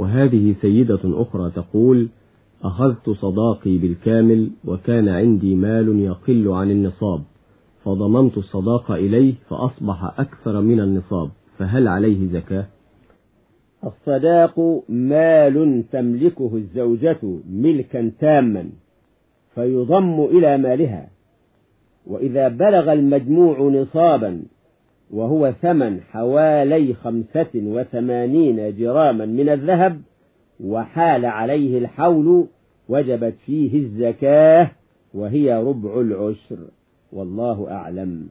وهذه سيدة أخرى تقول أخذت صداقي بالكامل وكان عندي مال يقل عن النصاب فضممت الصداق إليه فأصبح أكثر من النصاب فهل عليه زكاة؟ الصداق مال تملكه الزوجة ملكا تاما فيضم إلى مالها وإذا بلغ المجموع نصابا وهو ثمن حوالي خمسة وثمانين جراما من الذهب وحال عليه الحول وجبت فيه الزكاة وهي ربع العشر. والله أعلم.